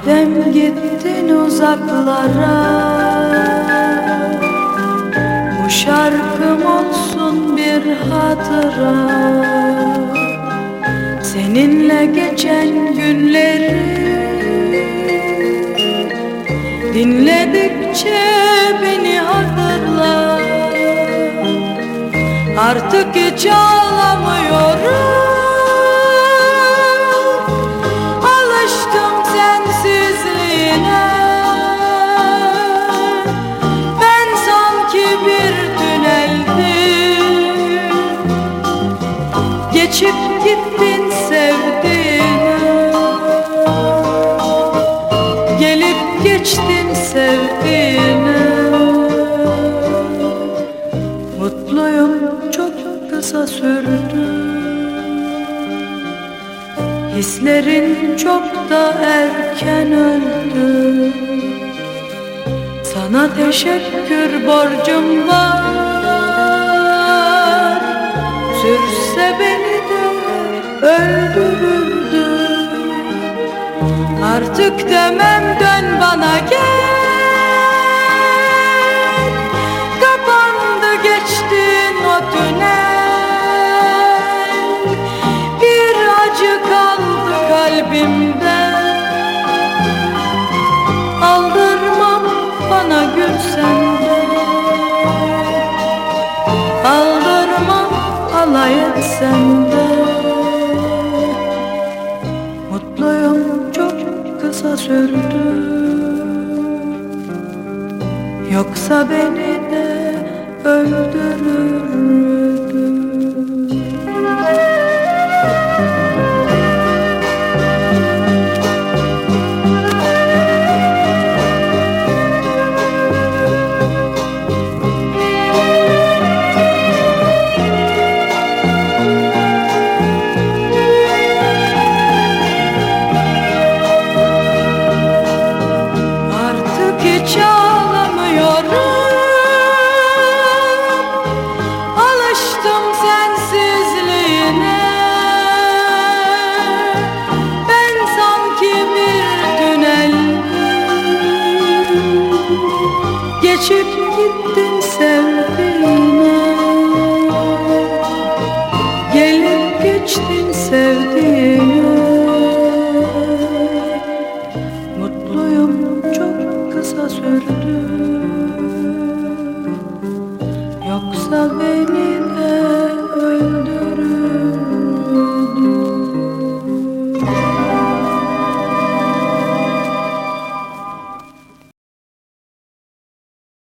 Madem gittin uzaklara? Bu şarkım olsun bir hatıra. Seninle geçen günleri Dinledikçe beni hatırla. Artık hiç ağlamıyorum Geçip gittin sevdiğine. Gelip geçtin sevdiğine. Mutluyum çok kısa sürdü. Hislerin çok da erken öldü. Sana teşekkür borcum var Artık demem dön bana gel. Kapandı geçtin o tünel. Bir acı kaldı kalbimde. Aldırmam bana gülsen de Aldırmam alay etsen de kısa sürdü. Yoksa beni de öldürürdü Geçip gittin sevdiğine Gelip geçtin sevdiğine Mutluyum çok kısa sürdü. Yoksa beni